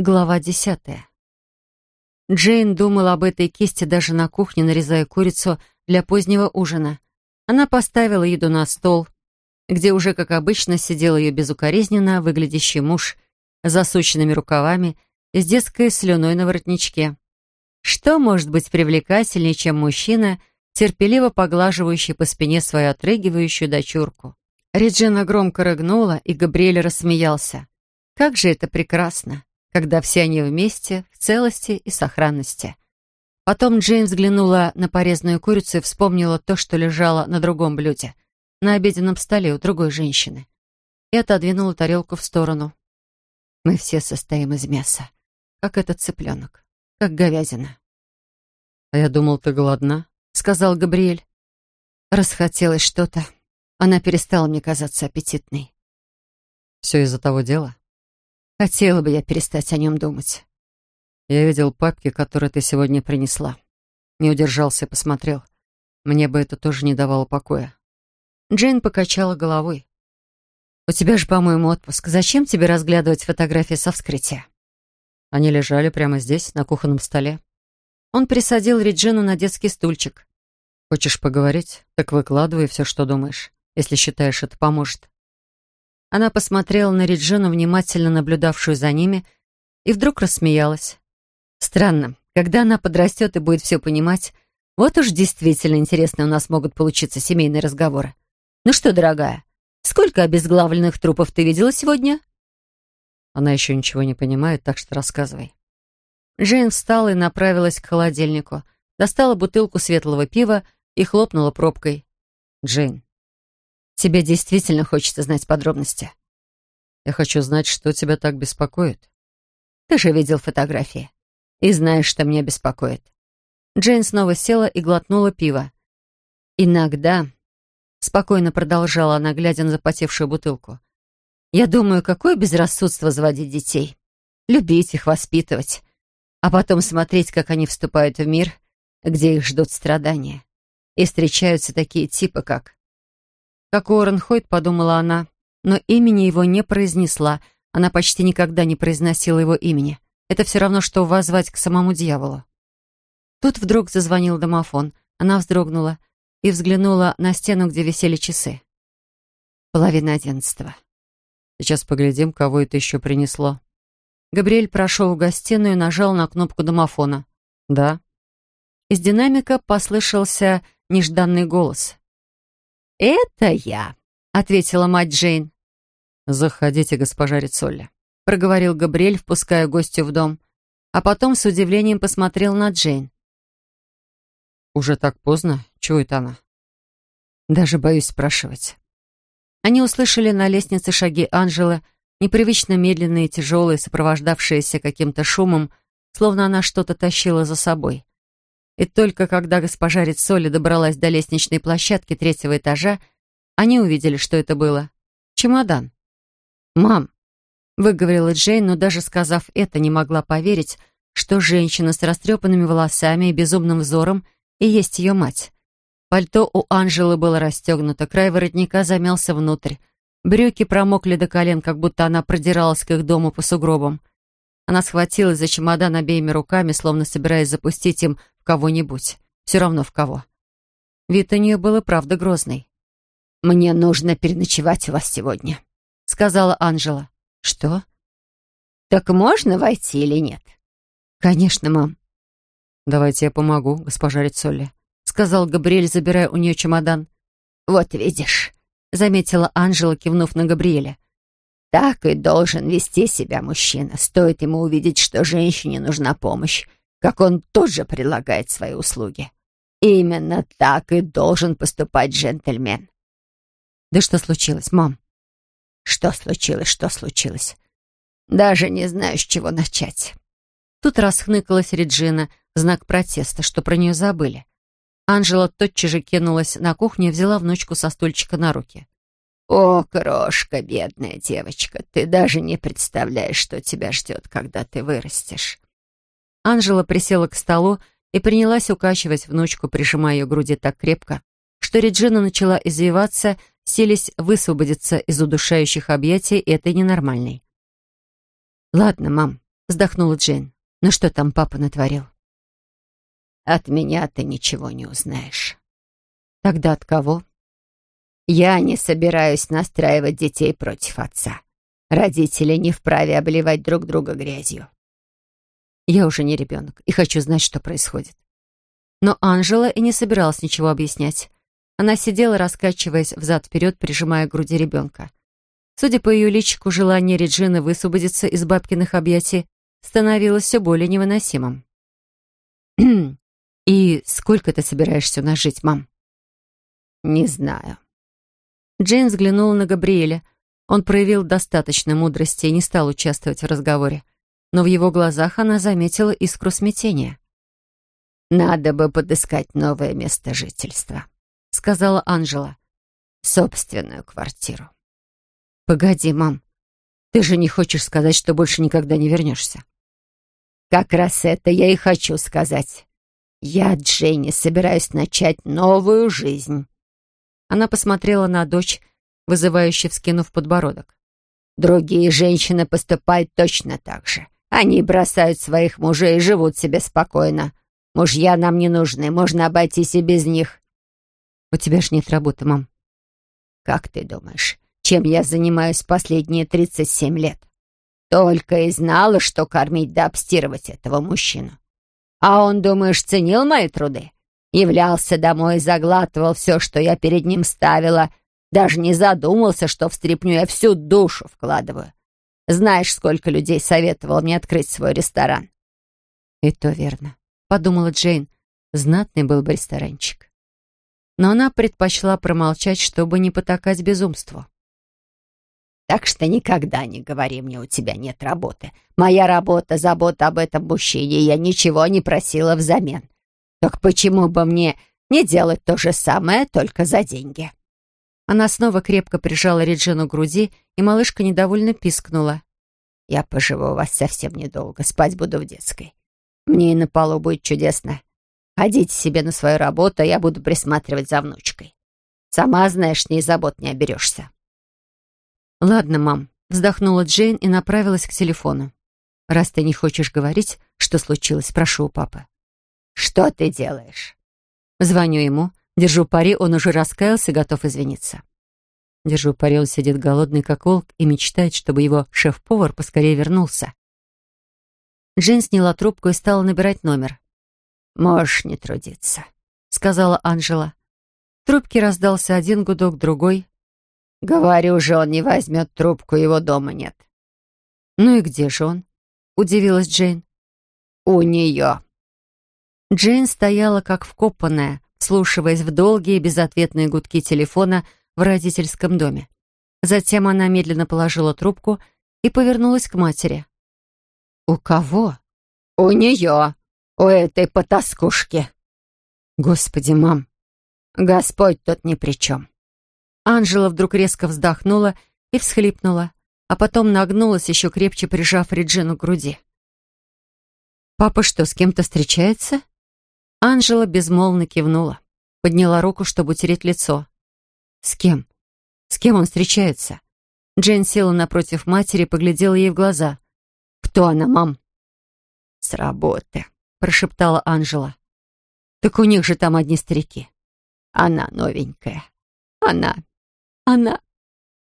Глава десятая. Джейн думала об этой кисти даже на кухне, нарезая курицу для позднего ужина. Она поставила еду на стол, где уже, как обычно, сидел ее безукоризненно выглядящий муж с засученными рукавами и с детской слюной на воротничке. Что может быть привлекательнее, чем мужчина, терпеливо поглаживающий по спине свою отрыгивающую дочурку? Реджина громко рыгнула, и Габриэль рассмеялся. Как же это прекрасно! Когда все они вместе, в целости и сохранности. Потом Джейн взглянула на порезанную курицу и вспомнила то, что лежало на другом блюде, на обеденном столе у другой женщины, и отодвинула тарелку в сторону. «Мы все состоим из мяса, как этот цыпленок, как говядина». «А я думал, ты голодна», — сказал Габриэль. Расхотелось что-то. Она перестала мне казаться аппетитной. «Все из-за того дела?» Хотела бы я перестать о нем думать. Я видел папки, которые ты сегодня принесла. Не удержался и посмотрел. Мне бы это тоже не давало покоя. Джейн покачала головой. «У тебя же, по-моему, отпуск. Зачем тебе разглядывать фотографии со вскрытия?» Они лежали прямо здесь, на кухонном столе. Он присадил Реджину на детский стульчик. «Хочешь поговорить? Так выкладывай все, что думаешь, если считаешь, это поможет». Она посмотрела на Реджину, внимательно наблюдавшую за ними, и вдруг рассмеялась. Странно, когда она подрастет и будет все понимать, вот уж действительно интересно у нас могут получиться семейные разговоры. Ну что, дорогая, сколько обезглавленных трупов ты видела сегодня? Она еще ничего не понимает, так что рассказывай. Джейн встала и направилась к холодильнику, достала бутылку светлого пива и хлопнула пробкой. «Джейн, Тебе действительно хочется знать подробности. Я хочу знать, что тебя так беспокоит. Ты же видел фотографии. И знаешь, что меня беспокоит. Джейн снова села и глотнула пиво. Иногда, спокойно продолжала она, глядя на запотевшую бутылку, я думаю, какое безрассудство заводить детей. Любить их, воспитывать. А потом смотреть, как они вступают в мир, где их ждут страдания. И встречаются такие типы, как как Уоррен Хойт, подумала она, но имени его не произнесла. Она почти никогда не произносила его имени. Это все равно, что воззвать к самому дьяволу. Тут вдруг зазвонил домофон. Она вздрогнула и взглянула на стену, где висели часы. Половина одиннадцатого. Сейчас поглядим, кого это еще принесло. Габриэль прошел в гостиную и нажал на кнопку домофона. «Да». Из динамика послышался нежданный голос. «Это я», — ответила мать Джейн. «Заходите, госпожа Рицолли», — проговорил Габриэль, впуская гостю в дом, а потом с удивлением посмотрел на Джейн. «Уже так поздно? Это она?» «Даже боюсь спрашивать». Они услышали на лестнице шаги Анжелы, непривычно медленные тяжелые, сопровождавшиеся каким-то шумом, словно она что-то тащила за собой. И только когда госпожа Рицоли добралась до лестничной площадки третьего этажа, они увидели, что это было. Чемодан. «Мам», — выговорила Джейн, но даже сказав это, не могла поверить, что женщина с растрепанными волосами и безумным взором и есть ее мать. Пальто у Анжелы было расстегнуто, край воротника замялся внутрь. Брюки промокли до колен, как будто она продиралась к их дому по сугробам. Она схватилась за чемодан обеими руками, словно собираясь запустить им кого-нибудь. Все равно в кого. Вид у нее был и правда грозный. «Мне нужно переночевать у вас сегодня», — сказала Анжела. «Что?» «Так можно войти или нет?» «Конечно, мам». «Давайте я помогу, госпожа Рицолли», — сказал Габриэль, забирая у нее чемодан. «Вот видишь», — заметила Анжела, кивнув на Габриэля. «Так и должен вести себя мужчина. Стоит ему увидеть, что женщине нужна помощь, как он тоже предлагает свои услуги. Именно так и должен поступать джентльмен. Да что случилось, мам? Что случилось, что случилось? Даже не знаю, с чего начать. Тут расхныкалась Реджина знак протеста, что про нее забыли. Анжела тотчас же кинулась на кухню и взяла внучку со стульчика на руки. «О, крошка, бедная девочка, ты даже не представляешь, что тебя ждет, когда ты вырастешь. Анжела присела к столу и принялась укачивать внучку, прижимая ее к груди так крепко, что Реджина начала извиваться, селись высвободиться из удушающих объятий этой ненормальной. «Ладно, мам», вздохнула Джейн. «Ну что там папа натворил?» «От меня ты ничего не узнаешь». «Тогда от кого?» «Я не собираюсь настраивать детей против отца. Родители не вправе обливать друг друга грязью». «Я уже не ребенок и хочу знать, что происходит». Но Анжела и не собиралась ничего объяснять. Она сидела, раскачиваясь взад-вперед, прижимая к груди ребенка. Судя по ее личику, желание Реджины высвободиться из бабкиных объятий становилось все более невыносимым. «И сколько ты собираешься у нас жить, мам?» «Не знаю». Джейн взглянула на Габриэля. Он проявил достаточно мудрости и не стал участвовать в разговоре. Но в его глазах она заметила искру смятения. «Надо бы подыскать новое место жительства», — сказала Анжела. «Собственную квартиру». «Погоди, мам, ты же не хочешь сказать, что больше никогда не вернешься?» «Как раз это я и хочу сказать. Я, Дженни, собираюсь начать новую жизнь». Она посмотрела на дочь, вызывающе вскинув подбородок. «Другие женщины поступают точно так же. Они бросают своих мужей и живут себе спокойно. Мужья нам не нужны, можно обойтись и без них». «У тебя ж нет работы, мам». «Как ты думаешь, чем я занимаюсь последние 37 лет. Только и знала, что кормить да обстирывать этого мужчину. А он, думаешь, ценил мои труды? Являлся домой и заглатывал все, что я перед ним ставила. Даже не задумался, что в стряпню я всю душу вкладываю. Знаешь, сколько людей советовало мне открыть свой ресторан? «И то верно», — подумала Джейн. «Знатный был бы ресторанчик». Но она предпочла промолчать, чтобы не потакать безумству. Так что никогда не говори мне, у тебя нет работы. Моя работа — забота об этом мужчине, я ничего не просила взамен. Так почему бы мне не делать то же самое, только за деньги?» Она снова крепко прижала Реджину к груди, и малышка недовольно пискнула. «Я поживу у вас совсем недолго, спать буду в детской. Мне и на полу будет чудесно. Ходите себе на свою работу, а я буду присматривать за внучкой. Сама знаешь, ней забот не оберешься». «Ладно, мам», — вздохнула Джейн и направилась к телефону. «Раз ты не хочешь говорить, что случилось, прошу у папы». «Что ты делаешь?» Звоню ему, держу пари, он уже раскаялся, готов извиниться. Держу пари, он сидит голодный, как волк, и мечтает, чтобы его шеф-повар поскорее вернулся. Джейн сняла трубку и стала набирать номер. «Можешь не трудиться», — сказала Анжела. В трубке раздался один гудок, другой. «Говорю же, он не возьмет трубку, его дома нет». «Ну и где же он?» — удивилась Джейн. «У нее». Джейн стояла как вкопанная, слушаясь в долгие безответные гудки телефона в родительском доме. Затем она медленно положила трубку и повернулась к матери. «У кого?» «У нее, у этой потаскушки». «Господи, мам!» «Господь тут ни при чем». Анжела вдруг резко вздохнула и всхлипнула, а потом нагнулась, еще крепче прижав Реджину к груди. «Папа что, с кем-то встречается?» Анжела безмолвно кивнула, подняла руку, чтобы утереть лицо. «С кем? С кем он встречается?» Джейн села напротив матери и поглядела ей в глаза. «Кто она, мам?» «С работы», — прошептала Анжела. «Так у них же там одни старики». «Она новенькая. Она она...»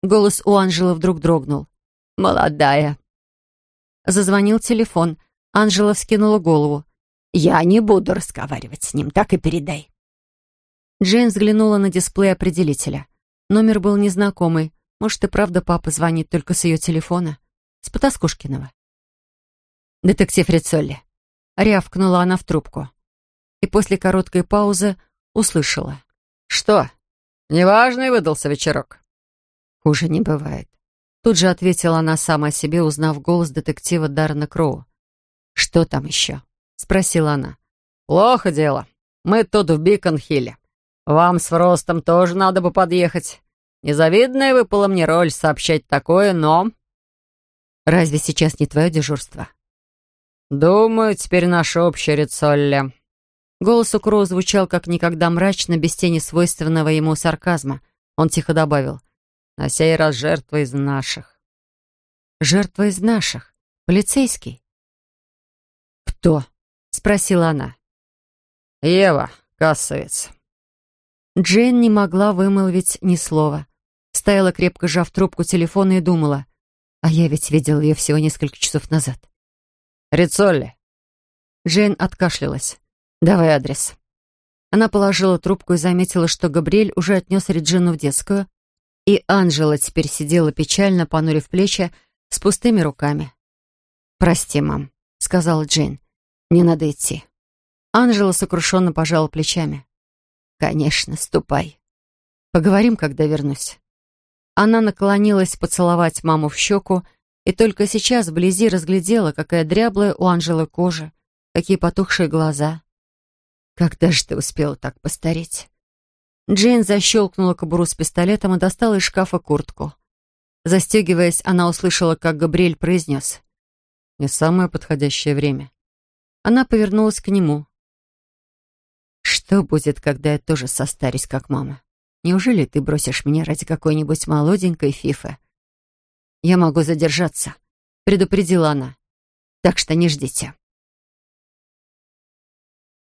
Голос у Анжелы вдруг дрогнул. «Молодая». Зазвонил телефон. Анжела вскинула голову. «Я не буду разговаривать с ним, так и передай». Джейн взглянула на дисплей определителя. Номер был незнакомый. Может, и правда папа звонит только с ее телефона? С Потаскушкиного. «Детектив Рицолли». Рявкнула она в трубку. И после короткой паузы услышала. «Что?» Неважный выдался вечерок. Хуже не бывает. Тут же ответила она сама себе, узнав голос детектива Даррена Кроу. «Что там еще?» — спросила она. «Плохо дело. Мы тут в Бикон-Хилле. Вам с Фростом тоже надо бы подъехать. Незавидная выпала мне роль сообщать такое, но...» «Разве сейчас не твое дежурство?» «Думаю, теперь наша общая Рицолли», Голос у Кроу звучал как никогда мрачно, без тени свойственного ему сарказма. Он тихо добавил. «На сей раз жертва из наших». «Жертва из наших? Полицейский?» «Кто?» — спросила она. «Ева, кассовец». Джейн не могла вымолвить ни слова. Стояла крепко сжав трубку телефона и думала. А я ведь видел ее всего несколько часов назад. «Рицолли». Джейн откашлялась. «Давай адрес». Она положила трубку и заметила, что Габриэль уже отнес Реджину в детскую, и Анжела теперь сидела печально, понурив плечи, с пустыми руками. «Прости, мам», — сказала Джейн. «Мне надо идти». Анжела сокрушенно пожала плечами. «Конечно, ступай. Поговорим, когда вернусь». Она наклонилась поцеловать маму в щеку, и только сейчас вблизи разглядела, какая дряблая у Анжелы кожа, какие потухшие глаза. «Когда же ты успела так постареть?» Джейн защелкнула кобуру с пистолетом и достала из шкафа куртку. Застегиваясь, она услышала, как Габриэль произнес. «Не самое подходящее время». Она повернулась к нему. «Что будет, когда я тоже состарюсь, как мама? Неужели ты бросишь меня ради какой-нибудь молоденькой фифы?» «Я могу задержаться», — предупредила она. «Так что не ждите».